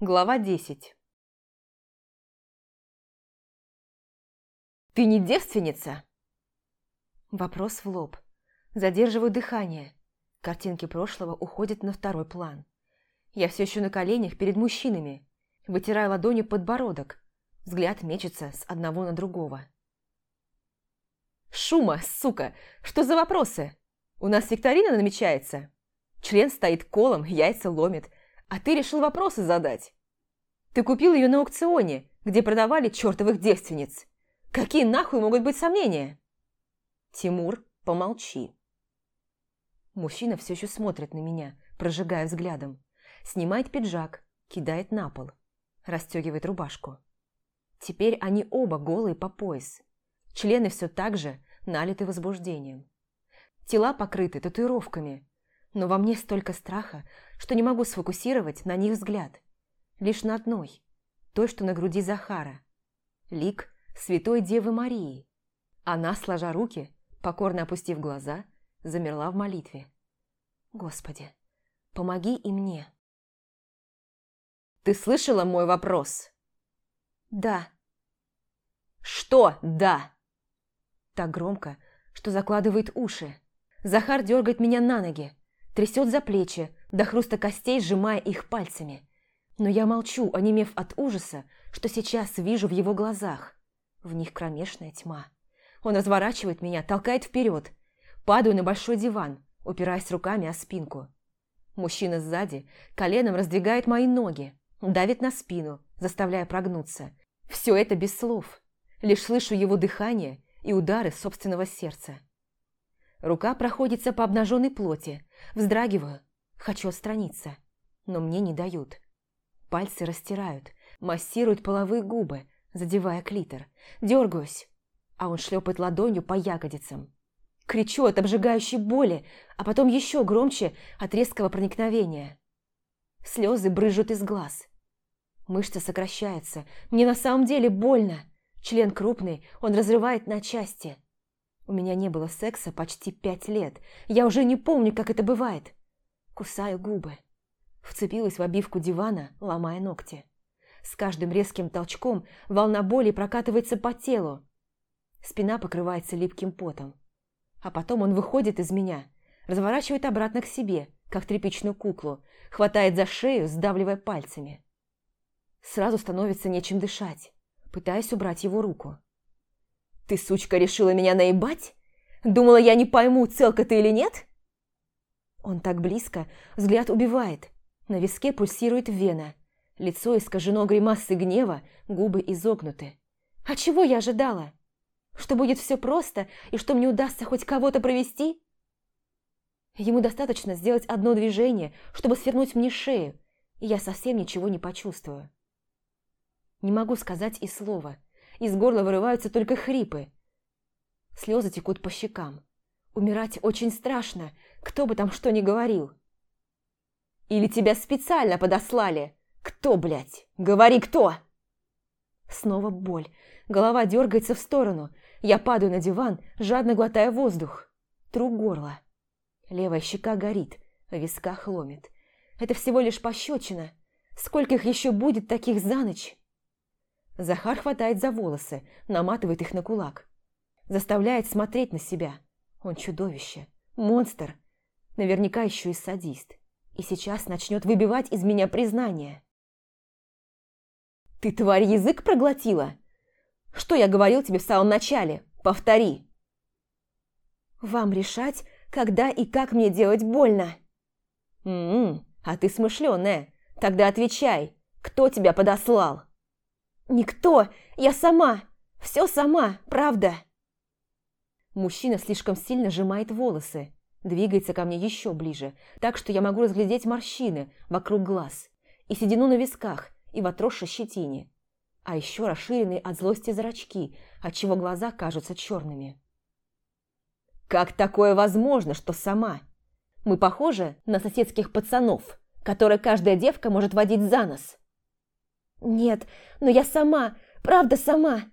Глава 10 «Ты не девственница?» Вопрос в лоб. Задерживаю дыхание. Картинки прошлого уходят на второй план. Я все еще на коленях перед мужчинами. Вытираю ладонью подбородок. Взгляд мечется с одного на другого. «Шума, сука! Что за вопросы? У нас викторина намечается?» Член стоит колом, яйца ломит – а ты решил вопросы задать. Ты купил ее на аукционе, где продавали чертовых девственниц. Какие нахуй могут быть сомнения? Тимур, помолчи. Мужчина все еще смотрит на меня, прожигая взглядом. Снимает пиджак, кидает на пол. Расстегивает рубашку. Теперь они оба голые по пояс. Члены все так же налиты возбуждением. Тела покрыты татуировками, но во мне столько страха, что не могу сфокусировать на них взгляд. Лишь на одной, той, что на груди Захара. Лик Святой Девы Марии. Она, сложа руки, покорно опустив глаза, замерла в молитве. «Господи, помоги и мне!» «Ты слышала мой вопрос?» «Да». «Что «да»?» Так громко, что закладывает уши. Захар дергает меня на ноги, трясет за плечи, до хруста костей сжимая их пальцами. Но я молчу, онемев от ужаса, что сейчас вижу в его глазах. В них кромешная тьма. Он разворачивает меня, толкает вперед. Падаю на большой диван, упираясь руками о спинку. Мужчина сзади коленом раздвигает мои ноги, давит на спину, заставляя прогнуться. Все это без слов. Лишь слышу его дыхание и удары собственного сердца. Рука проходится по обнаженной плоти. Вздрагиваю. Хочу отстраниться. Но мне не дают. Пальцы растирают, массируют половые губы, задевая клитор. Дергаюсь, а он шлепает ладонью по ягодицам. Кричу от обжигающей боли, а потом еще громче от резкого проникновения. Слезы брызжут из глаз. Мышца сокращается. Мне на самом деле больно. Член крупный, он разрывает на части. У меня не было секса почти пять лет. Я уже не помню, как это бывает. Кусаю губы. Вцепилась в обивку дивана, ломая ногти. С каждым резким толчком волна боли прокатывается по телу. Спина покрывается липким потом. А потом он выходит из меня, разворачивает обратно к себе, как тряпичную куклу, хватает за шею, сдавливая пальцами. Сразу становится нечем дышать, пытаясь убрать его руку. «Ты, сучка, решила меня наебать? Думала, я не пойму, целка ты или нет?» Он так близко, взгляд убивает. На виске пульсирует вена. Лицо искажено гримасой гнева, губы изогнуты. А чего я ожидала? Что будет все просто и что мне удастся хоть кого-то провести? Ему достаточно сделать одно движение, чтобы свернуть мне шею, и я совсем ничего не почувствую. Не могу сказать и слова. Из горла вырываются только хрипы. Слезы текут по щекам. Умирать очень страшно, кто бы там что ни говорил. Или тебя специально подослали? Кто, блядь? Говори, кто? Снова боль. Голова дергается в сторону. Я падаю на диван, жадно глотая воздух. Тру горло. Левая щека горит, в висках ломит. Это всего лишь пощечина. Сколько их еще будет таких за ночь? Захар хватает за волосы, наматывает их на кулак. Заставляет смотреть на себя. Он чудовище, монстр, наверняка еще и садист. И сейчас начнет выбивать из меня признание. «Ты, тварь, язык проглотила? Что я говорил тебе в самом начале? Повтори!» «Вам решать, когда и как мне делать больно!» «М-м, а ты смышленая. Тогда отвечай, кто тебя подослал?» «Никто! Я сама! Все сама, правда!» Мужчина слишком сильно сжимает волосы, двигается ко мне еще ближе, так что я могу разглядеть морщины вокруг глаз и седину на висках и в отросшей щетине, а еще расширенные от злости зрачки, отчего глаза кажутся черными. «Как такое возможно, что сама? Мы похожи на соседских пацанов, которые каждая девка может водить за нос?» «Нет, но я сама, правда сама!»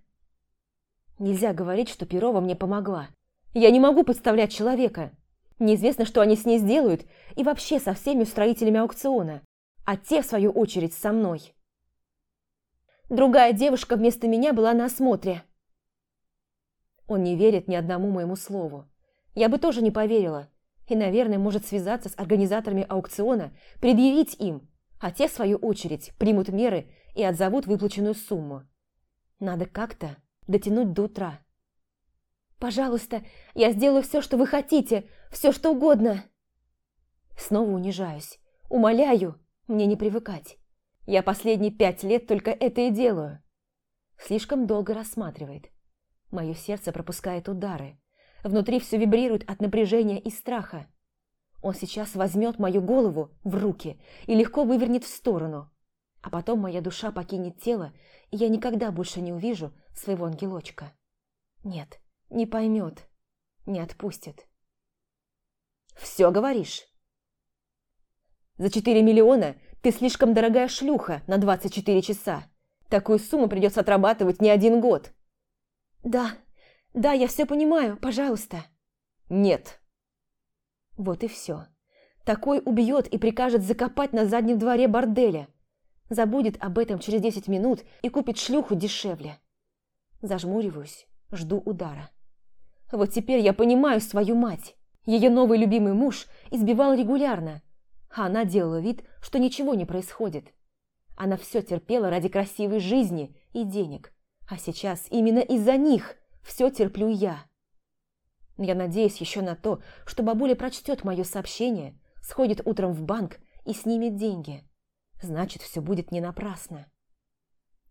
Нельзя говорить, что Перова мне помогла. Я не могу подставлять человека. Неизвестно, что они с ней сделают, и вообще со всеми устроителями аукциона. а те, в свою очередь, со мной. Другая девушка вместо меня была на осмотре. Он не верит ни одному моему слову. Я бы тоже не поверила. И, наверное, может связаться с организаторами аукциона, предъявить им, а те, в свою очередь, примут меры и отзовут выплаченную сумму. Надо как-то дотянуть до утра. «Пожалуйста, я сделаю все, что вы хотите, все, что угодно!» Снова унижаюсь. Умоляю, мне не привыкать. Я последние пять лет только это и делаю. Слишком долго рассматривает. Мое сердце пропускает удары. Внутри все вибрирует от напряжения и страха. Он сейчас возьмет мою голову в руки и легко вывернет в сторону. А потом моя душа покинет тело, и я никогда больше не увижу своего ангелочка. Нет, не поймет, не отпустит. «Все говоришь?» «За четыре миллиона ты слишком дорогая шлюха на 24 часа. Такую сумму придется отрабатывать не один год. Да, да, я все понимаю, пожалуйста. Нет. Вот и все. Такой убьет и прикажет закопать на заднем дворе борделя. Забудет об этом через 10 минут и купит шлюху дешевле. Зажмуриваюсь, жду удара. Вот теперь я понимаю свою мать. Ее новый любимый муж избивал регулярно, а она делала вид, что ничего не происходит. Она все терпела ради красивой жизни и денег. А сейчас именно из-за них все терплю я. Я надеюсь еще на то, что бабуля прочтет мое сообщение, сходит утром в банк и снимет деньги. Значит, все будет не напрасно.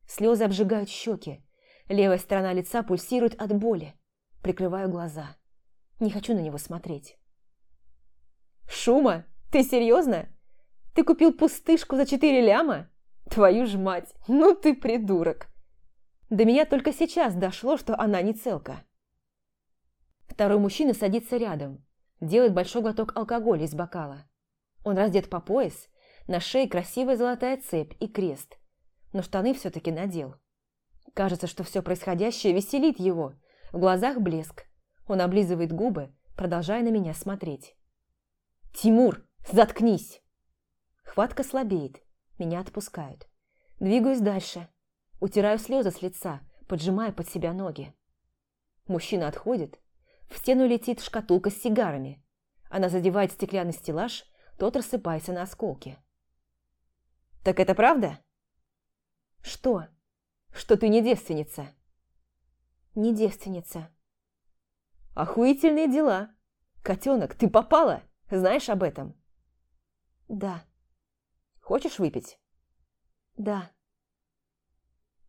Слезы обжигают щеки. Левая сторона лица пульсирует от боли. Прикрываю глаза. Не хочу на него смотреть. «Шума!» Ты серьезно? Ты купил пустышку за четыре ляма? Твою ж мать, ну ты придурок. До меня только сейчас дошло, что она не целка. Второй мужчина садится рядом, делает большой глоток алкоголя из бокала. Он раздет по пояс, на шее красивая золотая цепь и крест, но штаны все-таки надел. Кажется, что все происходящее веселит его, в глазах блеск. Он облизывает губы, продолжая на меня смотреть. «Тимур, «Заткнись!» Хватка слабеет, меня отпускают. Двигаюсь дальше. Утираю слезы с лица, поджимая под себя ноги. Мужчина отходит. В стену летит шкатулка с сигарами. Она задевает стеклянный стеллаж, тот рассыпается на осколки. «Так это правда?» «Что?» «Что ты не девственница?» «Не девственница». «Охуительные дела! Котенок, ты попала? Знаешь об этом?» «Да». «Хочешь выпить?» «Да».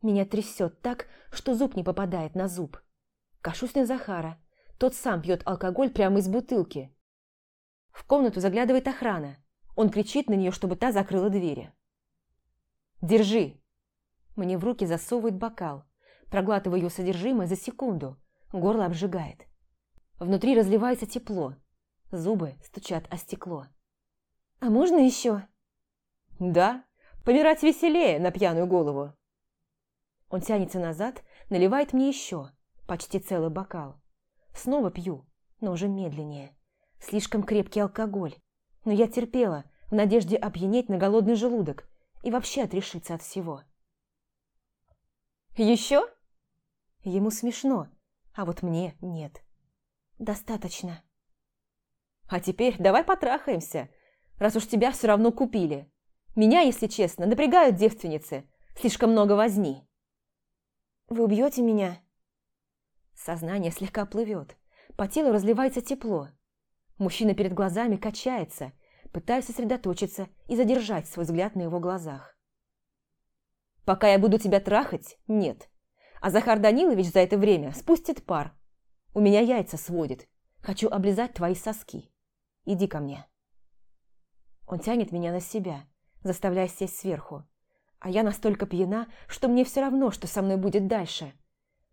Меня трясет так, что зуб не попадает на зуб. Кашусь на Захара. Тот сам пьет алкоголь прямо из бутылки. В комнату заглядывает охрана. Он кричит на нее, чтобы та закрыла двери. «Держи!» Мне в руки засовывают бокал. Проглатываю ее содержимое за секунду. Горло обжигает. Внутри разливается тепло. Зубы стучат о стекло. «А можно еще?» «Да, помирать веселее на пьяную голову». Он тянется назад, наливает мне еще, почти целый бокал. Снова пью, но уже медленнее. Слишком крепкий алкоголь. Но я терпела, в надежде опьянеть на голодный желудок и вообще отрешиться от всего. «Еще?» Ему смешно, а вот мне нет. «Достаточно». «А теперь давай потрахаемся», раз уж тебя все равно купили. Меня, если честно, напрягают девственницы. Слишком много возни. Вы убьете меня? Сознание слегка плывет. По телу разливается тепло. Мужчина перед глазами качается, пытаясь сосредоточиться и задержать свой взгляд на его глазах. «Пока я буду тебя трахать, нет. А Захар Данилович за это время спустит пар. У меня яйца сводит. Хочу облизать твои соски. Иди ко мне». Он тянет меня на себя, заставляя сесть сверху. А я настолько пьяна, что мне все равно, что со мной будет дальше.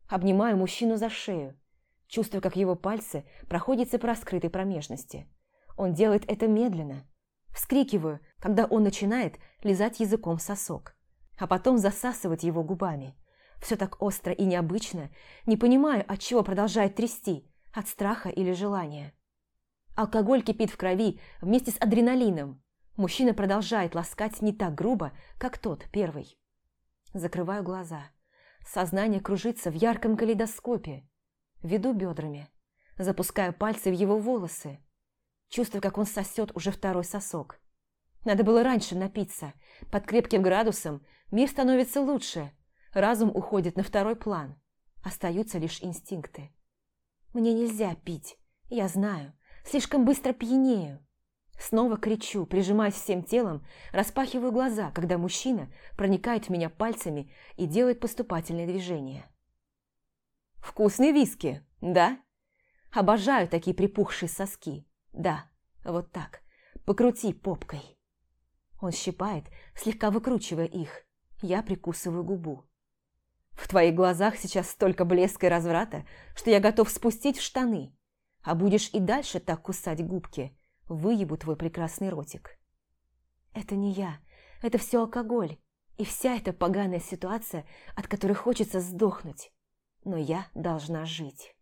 Обнимаю мужчину за шею, чувствуя, как его пальцы проходятся по раскрытой промежности. Он делает это медленно. Вскрикиваю, когда он начинает лизать языком сосок, а потом засасывать его губами. Все так остро и необычно, не понимаю, от чего продолжает трясти, от страха или желания. Алкоголь кипит в крови вместе с адреналином. Мужчина продолжает ласкать не так грубо, как тот, первый. Закрываю глаза. Сознание кружится в ярком калейдоскопе. Веду бедрами. Запускаю пальцы в его волосы. Чувствую, как он сосет уже второй сосок. Надо было раньше напиться. Под крепким градусом мир становится лучше. Разум уходит на второй план. Остаются лишь инстинкты. Мне нельзя пить. Я знаю. Слишком быстро пьянею. Снова кричу, прижимаясь всем телом, распахиваю глаза, когда мужчина проникает в меня пальцами и делает поступательные движения. «Вкусные виски, да?» Обожаю такие припухшие соски. Да, вот так. Покрути попкой. Он щипает, слегка выкручивая их. Я прикусываю губу. В твоих глазах сейчас столько блеска и разврата, что я готов спустить в штаны. А будешь и дальше так кусать губки, выебу твой прекрасный ротик. Это не я, это все алкоголь. И вся эта поганая ситуация, от которой хочется сдохнуть. Но я должна жить.